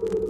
Thank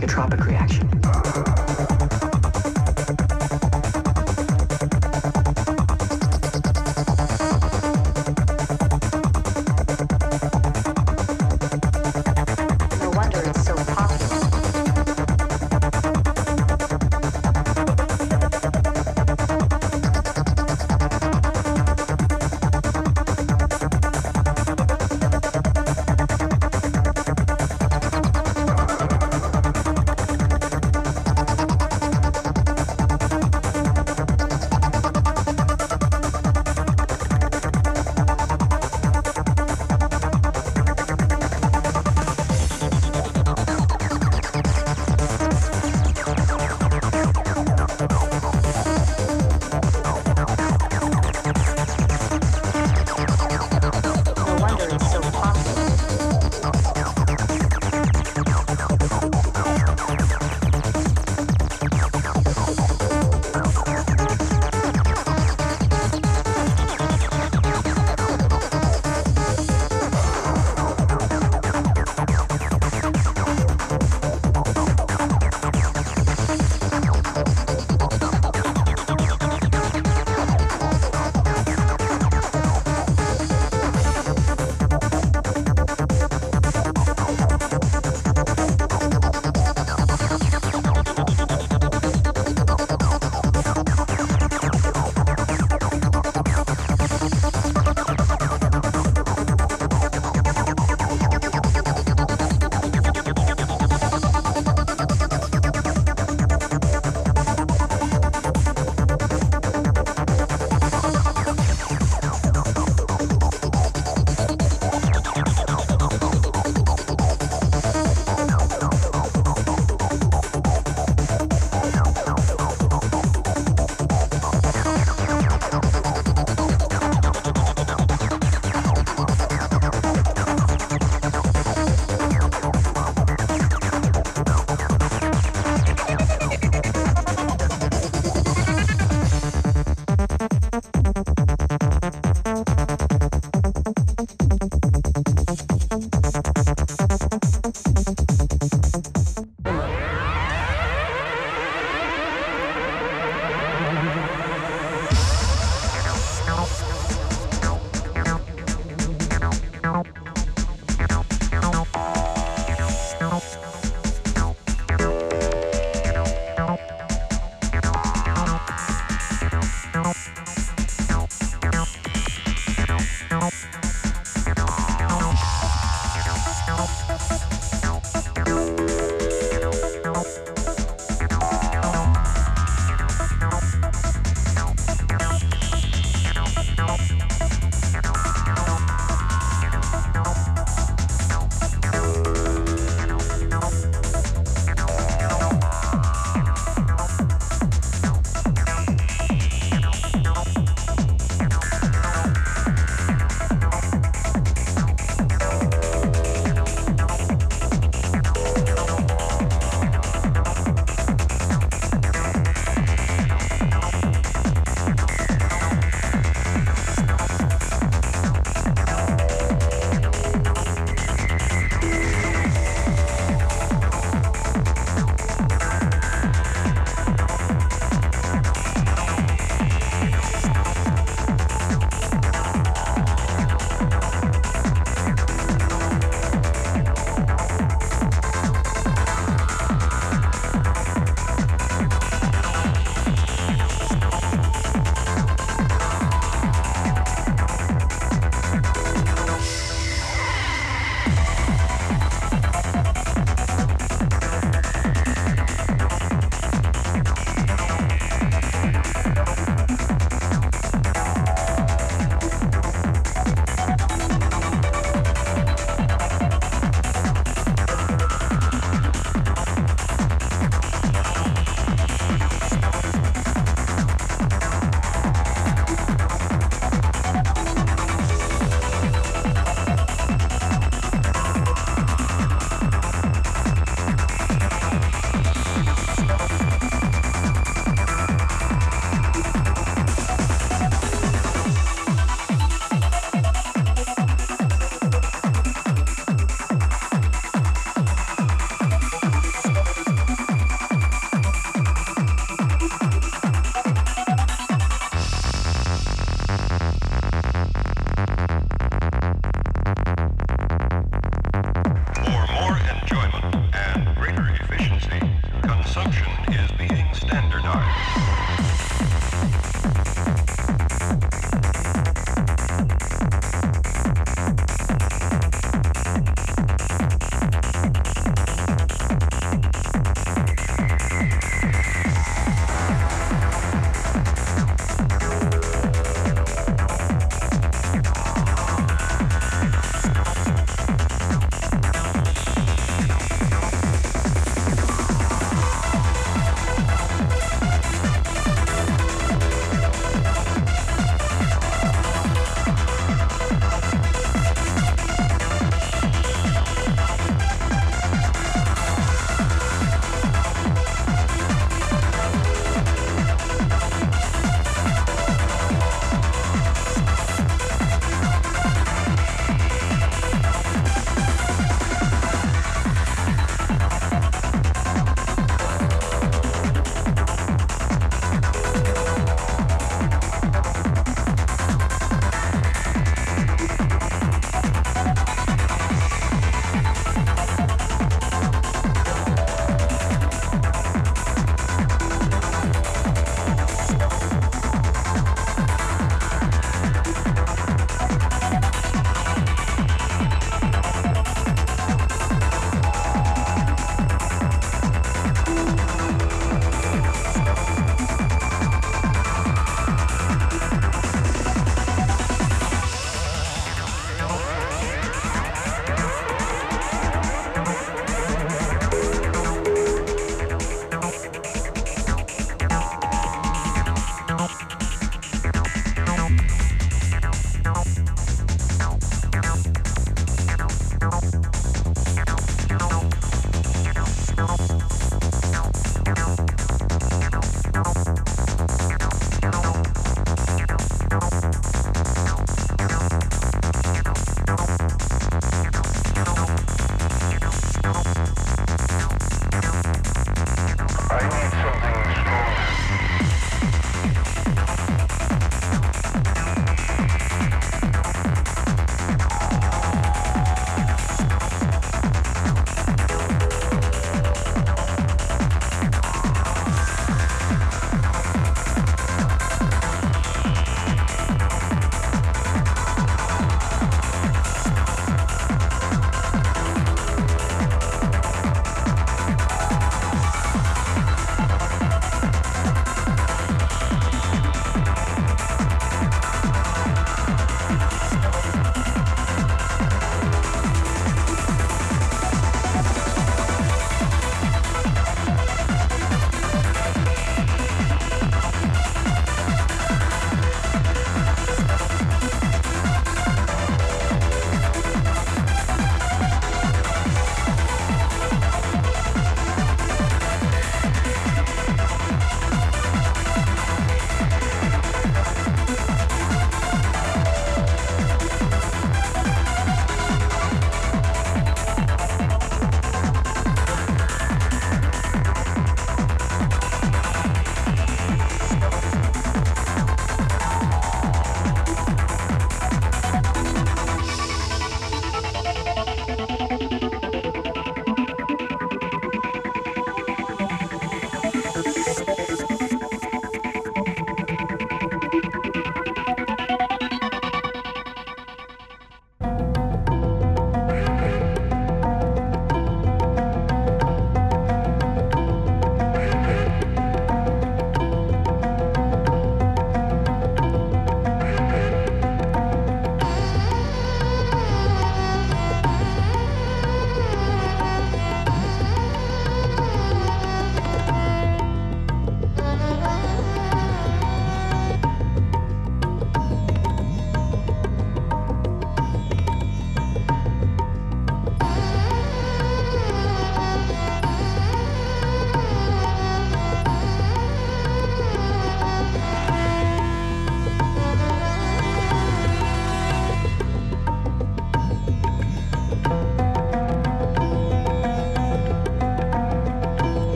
psychotropic reaction.